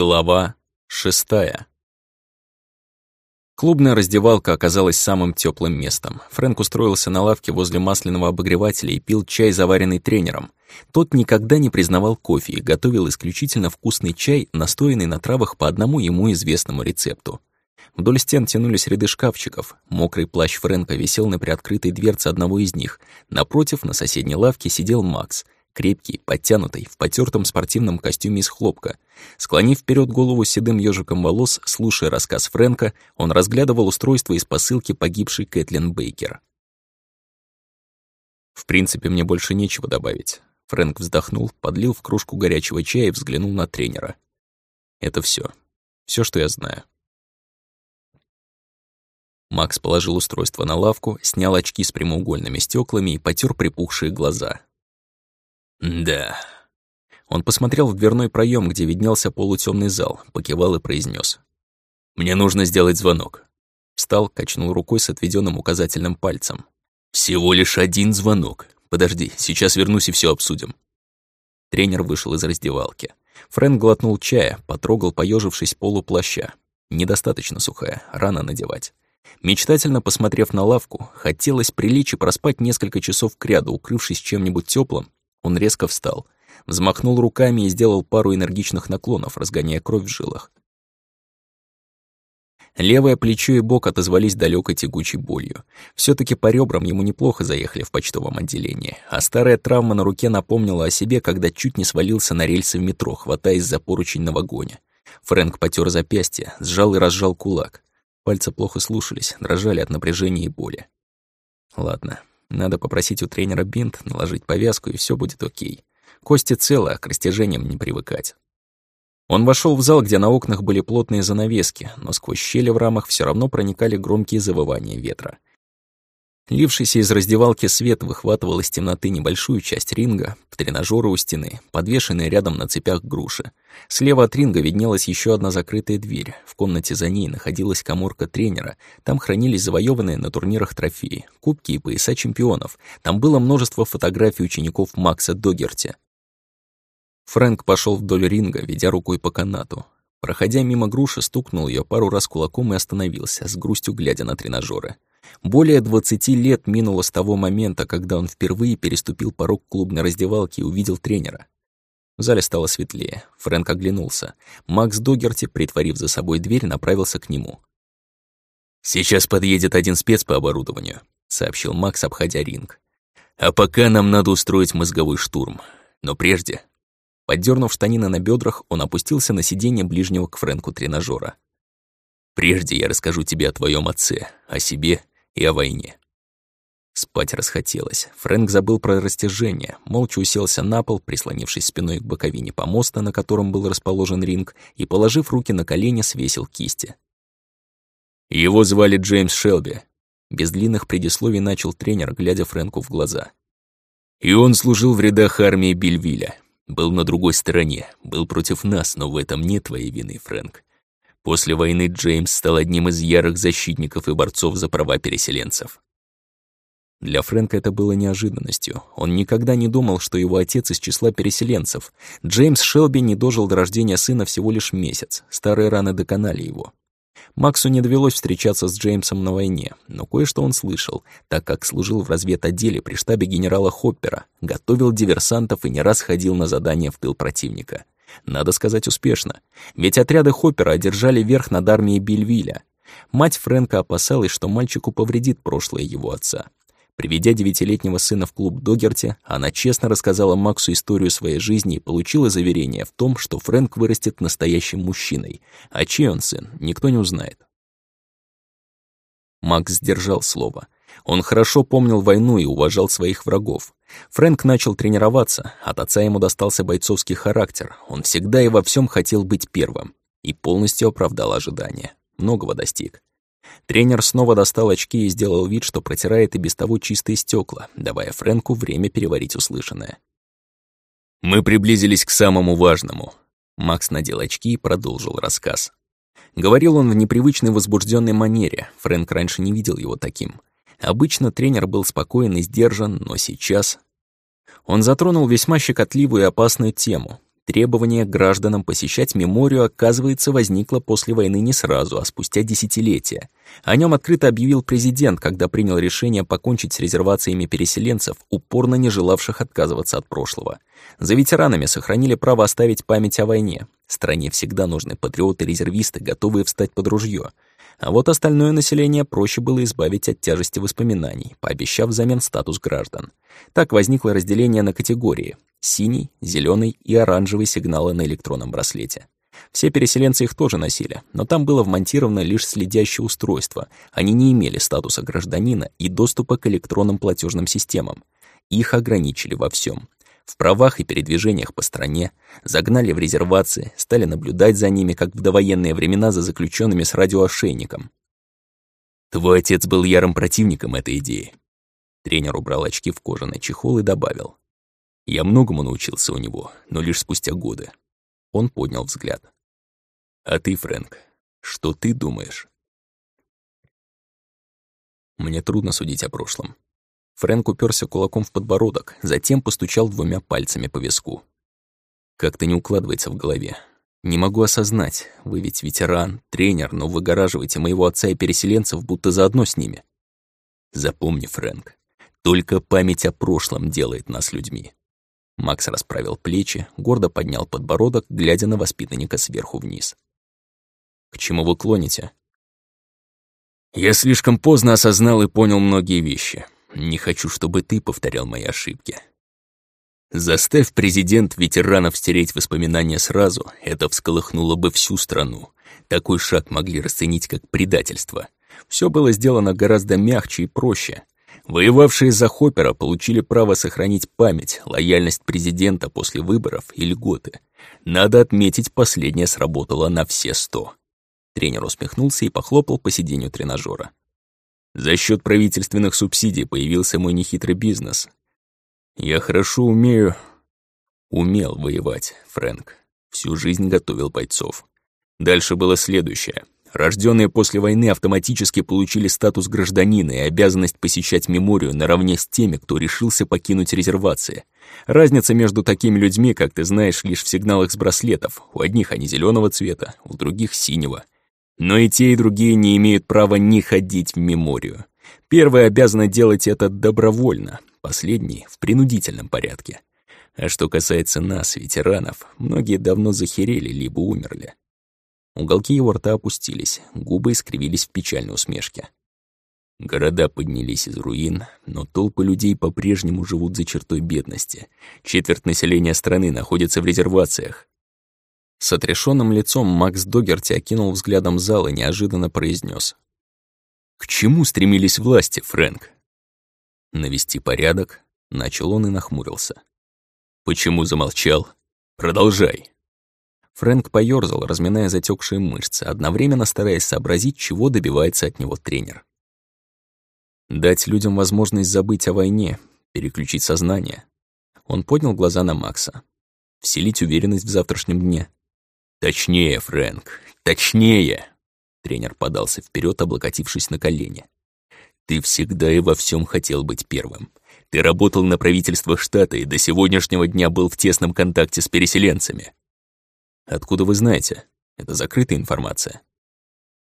Глава шестая. Клубная раздевалка оказалась самым теплым местом. Фрэнк устроился на лавке возле масляного обогревателя и пил чай, заваренный тренером. Тот никогда не признавал кофе и готовил исключительно вкусный чай, настоянный на травах по одному ему известному рецепту. Вдоль стен тянулись ряды шкафчиков. Мокрый плащ Фрэнка висел на приоткрытой дверце одного из них. Напротив, на соседней лавке, сидел Макс — крепкий, подтянутый, в потертом спортивном костюме из хлопка. Склонив вперед голову седым ежиком волос, слушая рассказ Фрэнка, он разглядывал устройство из посылки погибшей Кэтлин Бейкер. «В принципе, мне больше нечего добавить». Фрэнк вздохнул, подлил в кружку горячего чая и взглянул на тренера. «Это все, все, что я знаю». Макс положил устройство на лавку, снял очки с прямоугольными стеклами и потер припухшие глаза. «Да». Он посмотрел в дверной проем, где виднелся полутемный зал, покивал и произнес: «Мне нужно сделать звонок». Встал, качнул рукой с отведенным указательным пальцем. «Всего лишь один звонок. Подожди, сейчас вернусь и все обсудим». Тренер вышел из раздевалки. Фрэнк глотнул чая, потрогал, поежившись полуплаща. Недостаточно сухая, рано надевать. Мечтательно посмотрев на лавку, хотелось прилечь и проспать несколько часов кряду, укрывшись чем-нибудь теплым он резко встал, взмахнул руками и сделал пару энергичных наклонов, разгоняя кровь в жилах. Левое плечо и бок отозвались далекой тягучей болью. все таки по ребрам ему неплохо заехали в почтовом отделении, а старая травма на руке напомнила о себе, когда чуть не свалился на рельсы в метро, хватаясь за поручень на вагоне. Фрэнк потер запястье, сжал и разжал кулак. Пальцы плохо слушались, дрожали от напряжения и боли. Ладно, надо попросить у тренера бинт, наложить повязку, и все будет окей. Кости целы, а к растяжениям не привыкать. Он вошел в зал, где на окнах были плотные занавески, но сквозь щели в рамах все равно проникали громкие завывания ветра. Лившийся из раздевалки свет выхватывал из темноты небольшую часть ринга, тренажеры у стены, подвешенные рядом на цепях груши. Слева от ринга виднелась еще одна закрытая дверь. В комнате за ней находилась коморка тренера. Там хранились завоеванные на турнирах трофеи, кубки и пояса чемпионов. Там было множество фотографий учеников Макса Догерти. Фрэнк пошел вдоль ринга, ведя рукой по канату. Проходя мимо груши, стукнул ее пару раз кулаком и остановился, с грустью глядя на тренажеры. Более 20 лет минуло с того момента, когда он впервые переступил порог клубной раздевалки и увидел тренера. В зале стало светлее. Фрэнк оглянулся. Макс Догерти, притворив за собой дверь, направился к нему. «Сейчас подъедет один спец по оборудованию», — сообщил Макс, обходя ринг. «А пока нам надо устроить мозговой штурм. Но прежде...» Поддернув штанины на бедрах, он опустился на сиденье ближнего к Фрэнку тренажера. «Прежде я расскажу тебе о твоем отце, о себе и о войне. Спать расхотелось. Фрэнк забыл про растяжение, молча уселся на пол, прислонившись спиной к боковине помоста, на котором был расположен ринг, и, положив руки на колени, свесил кисти. Его звали Джеймс Шелби. Без длинных предисловий начал тренер, глядя Фрэнку в глаза. И он служил в рядах армии Бельвиля. Был на другой стороне, был против нас, но в этом нет твоей вины, Фрэнк. После войны Джеймс стал одним из ярых защитников и борцов за права переселенцев. Для Фрэнка это было неожиданностью. Он никогда не думал, что его отец из числа переселенцев. Джеймс Шелби не дожил до рождения сына всего лишь месяц. Старые раны доконали его. Максу не довелось встречаться с Джеймсом на войне, но кое-что он слышал, так как служил в разведотделе при штабе генерала Хоппера, готовил диверсантов и не раз ходил на задания в тыл противника. Надо сказать, успешно. Ведь отряды Хоппера одержали верх над армией Бельвиля. Мать Фрэнка опасалась, что мальчику повредит прошлое его отца. Приведя девятилетнего сына в клуб Догерти, она честно рассказала Максу историю своей жизни и получила заверение в том, что Фрэнк вырастет настоящим мужчиной, а чей он сын, никто не узнает. Макс сдержал слово. Он хорошо помнил войну и уважал своих врагов. Фрэнк начал тренироваться, от отца ему достался бойцовский характер, он всегда и во всем хотел быть первым. И полностью оправдал ожидания. Многого достиг. Тренер снова достал очки и сделал вид, что протирает и без того чистые стекла, давая Фрэнку время переварить услышанное. «Мы приблизились к самому важному». Макс надел очки и продолжил рассказ. Говорил он в непривычной возбужденной манере, Фрэнк раньше не видел его таким. Обычно тренер был спокоен и сдержан, но сейчас... Он затронул весьма щекотливую и опасную тему. Требование гражданам посещать меморию, оказывается, возникло после войны не сразу, а спустя десятилетия. О нем открыто объявил президент, когда принял решение покончить с резервациями переселенцев, упорно не желавших отказываться от прошлого. За ветеранами сохранили право оставить память о войне. Стране всегда нужны патриоты-резервисты, готовые встать под ружье. А вот остальное население проще было избавить от тяжести воспоминаний, пообещав взамен статус граждан. Так возникло разделение на категории Синий, зеленый и оранжевый сигналы на электронном браслете. Все переселенцы их тоже носили, но там было вмонтировано лишь следящее устройство. Они не имели статуса гражданина и доступа к электронным платежным системам. Их ограничили во всем. В правах и передвижениях по стране, загнали в резервации, стали наблюдать за ними, как в довоенные времена за заключенными с радиоошейником. Твой отец был ярым противником этой идеи. Тренер убрал очки в кожаный чехол и добавил. Я многому научился у него, но лишь спустя годы. Он поднял взгляд. «А ты, Фрэнк, что ты думаешь?» Мне трудно судить о прошлом. Фрэнк уперся кулаком в подбородок, затем постучал двумя пальцами по виску. Как-то не укладывается в голове. Не могу осознать, вы ведь ветеран, тренер, но выгораживаете моего отца и переселенцев будто заодно с ними. Запомни, Фрэнк, только память о прошлом делает нас людьми. Макс расправил плечи, гордо поднял подбородок, глядя на воспитанника сверху вниз. «К чему вы клоните?» «Я слишком поздно осознал и понял многие вещи. Не хочу, чтобы ты повторял мои ошибки. Заставь президент ветеранов стереть воспоминания сразу, это всколыхнуло бы всю страну. Такой шаг могли расценить как предательство. Все было сделано гораздо мягче и проще. Воевавшие за Хоппера получили право сохранить память, лояльность президента после выборов и льготы. Надо отметить, последнее сработало на все сто. Тренер усмехнулся и похлопал по сиденью тренажера. За счет правительственных субсидий появился мой нехитрый бизнес. Я хорошо умею... Умел воевать, Фрэнк. Всю жизнь готовил бойцов. Дальше было следующее. Рожденные после войны автоматически получили статус гражданина и обязанность посещать меморию наравне с теми, кто решился покинуть резервации. Разница между такими людьми, как ты знаешь, лишь в сигналах с браслетов. У одних они зеленого цвета, у других — синего. Но и те, и другие не имеют права не ходить в меморию. Первые обязаны делать это добровольно, последние — в принудительном порядке. А что касается нас, ветеранов, многие давно захерели либо умерли. Уголки его рта опустились, губы искривились в печальной усмешке. Города поднялись из руин, но толпы людей по-прежнему живут за чертой бедности. Четверть населения страны находится в резервациях. С отрешенным лицом Макс Догерти окинул взглядом зал и неожиданно произнес: «К чему стремились власти, Фрэнк?» «Навести порядок», — начал он и нахмурился. «Почему замолчал? Продолжай». Фрэнк поёрзал, разминая затекшие мышцы, одновременно стараясь сообразить, чего добивается от него тренер. Дать людям возможность забыть о войне, переключить сознание. Он поднял глаза на Макса. Вселить уверенность в завтрашнем дне. «Точнее, Фрэнк, точнее!» Тренер подался вперед, облокотившись на колени. «Ты всегда и во всем хотел быть первым. Ты работал на правительство штата и до сегодняшнего дня был в тесном контакте с переселенцами. Откуда вы знаете? Это закрытая информация.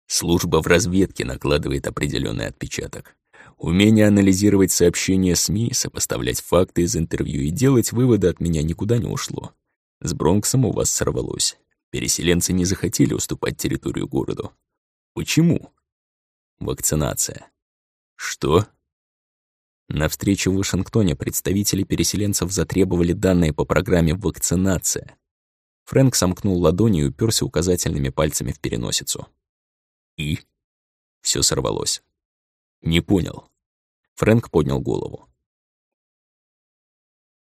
Служба в разведке накладывает определенный отпечаток. Умение анализировать сообщения СМИ, сопоставлять факты из интервью и делать выводы от меня никуда не ушло. С Бронксом у вас сорвалось. Переселенцы не захотели уступать территорию городу. Почему? Вакцинация. Что? На встрече в Вашингтоне представители переселенцев затребовали данные по программе «Вакцинация». Фрэнк сомкнул ладони и уперся указательными пальцами в переносицу. И? Все сорвалось. Не понял. Фрэнк поднял голову.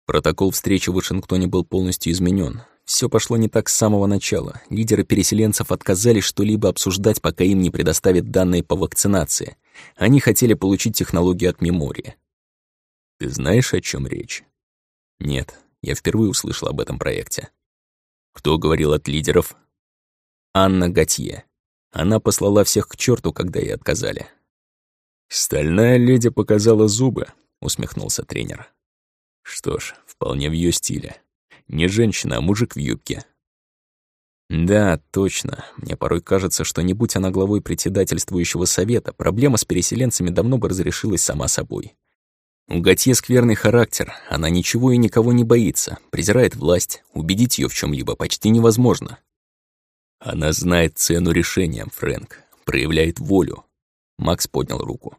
Протокол встречи в Вашингтоне был полностью изменен. Все пошло не так с самого начала. Лидеры переселенцев отказались что-либо обсуждать, пока им не предоставят данные по вакцинации. Они хотели получить технологию от мемории. Ты знаешь, о чем речь? Нет, я впервые услышал об этом проекте. Кто говорил от лидеров? Анна Готье. Она послала всех к черту, когда ей отказали. «Стальная леди показала зубы», — усмехнулся тренер. «Что ж, вполне в ее стиле. Не женщина, а мужик в юбке. Да, точно. Мне порой кажется, что не будь она главой председательствующего совета, проблема с переселенцами давно бы разрешилась сама собой. У Готье скверный характер, она ничего и никого не боится, презирает власть, убедить ее в чем либо почти невозможно. Она знает цену решениям, Фрэнк, проявляет волю. Макс поднял руку.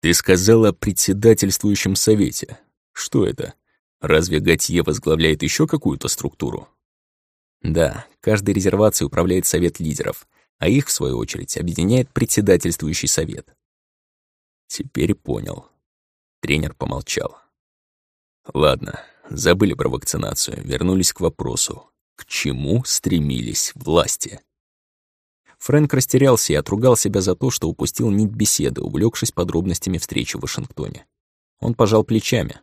Ты сказала о председательствующем совете. Что это? Разве Готье возглавляет еще какую-то структуру? Да, каждой резервацией управляет совет лидеров, а их, в свою очередь, объединяет председательствующий совет. Теперь понял. Тренер помолчал. Ладно, забыли про вакцинацию, вернулись к вопросу. К чему стремились власти? Фрэнк растерялся и отругал себя за то, что упустил нить беседы, увлекшись подробностями встречи в Вашингтоне. Он пожал плечами.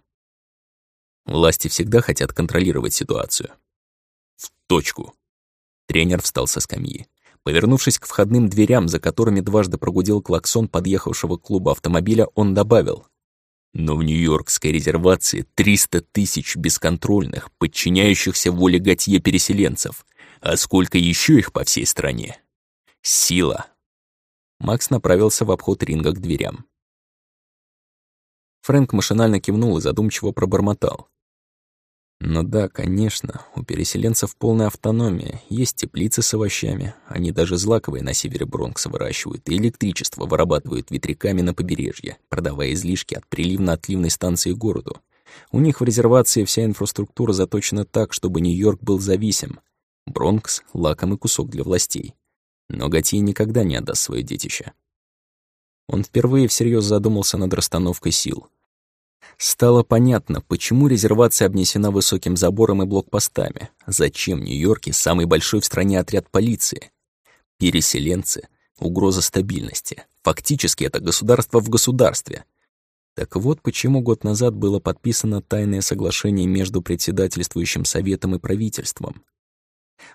Власти всегда хотят контролировать ситуацию. В точку. Тренер встал со скамьи. Повернувшись к входным дверям, за которыми дважды прогудел клаксон подъехавшего к клубу автомобиля, он добавил. Но в Нью-Йоркской резервации 300 тысяч бесконтрольных, подчиняющихся воле Готье переселенцев. А сколько еще их по всей стране? Сила. Макс направился в обход ринга к дверям. Фрэнк машинально кивнул и задумчиво пробормотал. Ну да, конечно, у переселенцев полная автономия. Есть теплицы с овощами. Они даже злаковые на севере Бронкса выращивают и электричество вырабатывают ветряками на побережье, продавая излишки от приливно-отливной станции городу. У них в резервации вся инфраструктура заточена так, чтобы Нью-Йорк был зависим. Бронкс — лакомый кусок для властей. Но Готье никогда не отдаст свое детище. Он впервые всерьез задумался над расстановкой сил — Стало понятно, почему резервация обнесена высоким забором и блокпостами. Зачем Нью-Йорке самый большой в стране отряд полиции? Переселенцы — угроза стабильности. Фактически это государство в государстве. Так вот почему год назад было подписано тайное соглашение между председательствующим советом и правительством.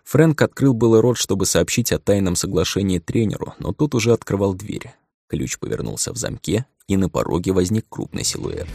Фрэнк открыл было рот, чтобы сообщить о тайном соглашении тренеру, но тот уже открывал дверь. Ключ повернулся в замке, и на пороге возник крупный силуэт.